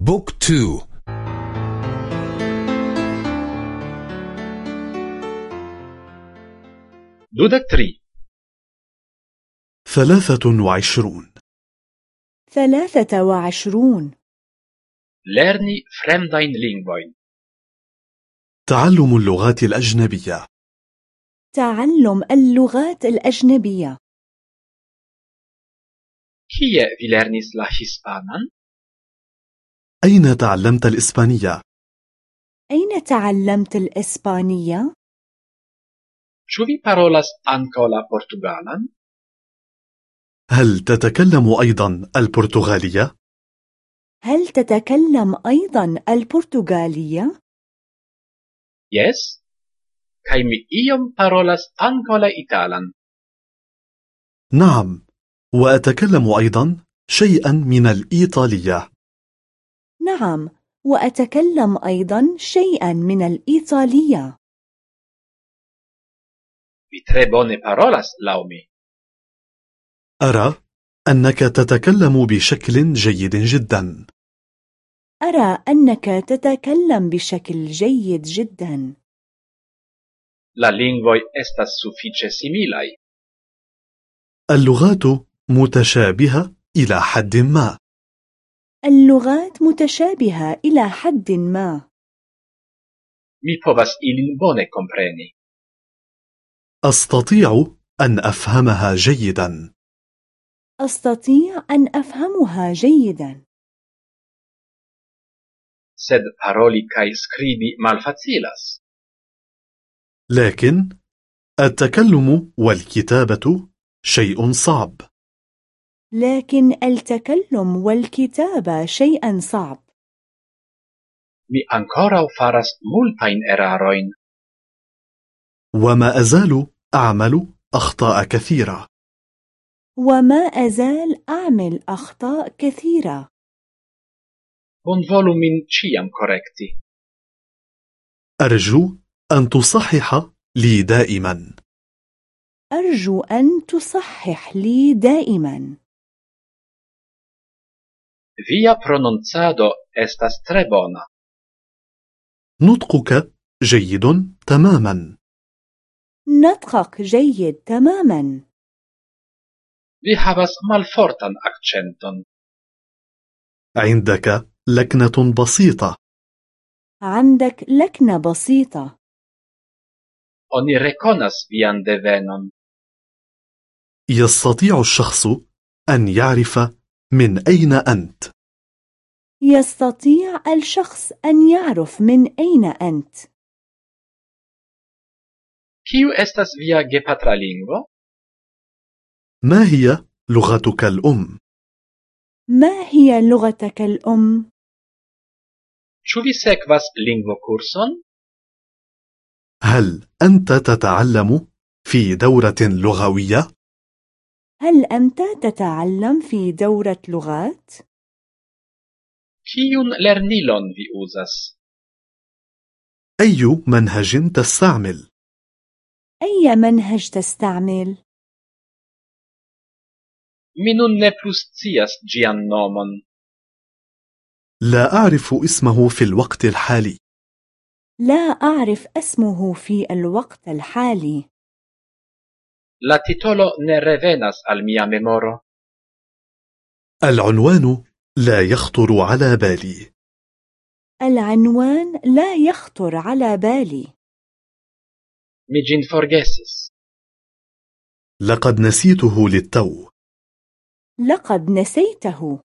book two. dudek tri. ثلاثة وعشرون. ثلاثة وعشرون. lerni fremdajn lingvojn تعلم اللغات الأجنبية. تعلم اللغات الأجنبية. كي vi lernis la hispanan? أين تعلمت الإسبانية؟ أين تعلمت الإسبانية؟ Ĉu vi parolas ankaŭ la portugalan? هل تتكلم أيضا البرتغالية؟ هل تتكلم أيضا البرتغالية؟ Jes. Kaj mi iom parolas ankaŭ la italan. نعم وأتكلم أيضا شيئا من الإيطالية نعم وأتكلم أيضا شيئا من الإيطالية Vi tre bone parolas laŭ mi. أرى أنك تتكلم بشكل جيد جدا أرى أنك تتكلم بشكل جيد جدا La lingvoj estas sufiĉe similaj. اللغات متشابهة إلى حد ما اللغات متشابهة إلى حد ما Mi povas ilin bone kompreni. أستطيع أن أفهمها جيدا أستطيع أن أفهمها جيدا Sed paroli kaj skribi malfacilas. لكن التكلم والكتابة شيء صعب لكن التكلم والكتابة شيئا صعب. Mi ankoraŭ faras multajn erarojn. وما أزال أعمل أخطاء كثيرة. وما أزال أعمل أخطاء كثيرة. Bonvolu min ĉiam korekti. أرجو أن تصحح لي دائما. أرجو أن تصحح لي دائما. Via prononcado estas tre bona. نطقك جيد تماما نطقك جيد تماما Vi havas malfortan akĉenton. عندك لكنة بسيطة عندك لكنة بسيطة Oni rekonas vian devenon. يستطيع الشخص أن يعرف من أين أنت يستطيع الشخص أن يعرف من أين أنت Kiu estas via lingvo? ما هي لغتك الأم؟ ما هي لغتك الأم؟ Ĉu vi sekvas lingvokurson? هل أنت تتعلم في دورة لغوية؟ هل أنت تتعلم في دورة لغات؟ Kiun lernilon vi uzas? أي منهج تستعمل؟ أي منهج تستعمل؟ Plu scias ĝian nomon. لا أعرف اسمه في الوقت الحالي لا أعرف اسمه في الوقت الحالي La titolo ne revenas al mia memoro. العنوان لا يخطر على بالي العنوان لا يخطر على بالي Mi ĝin forgesis. لقد نسيته للتو لقد نسيته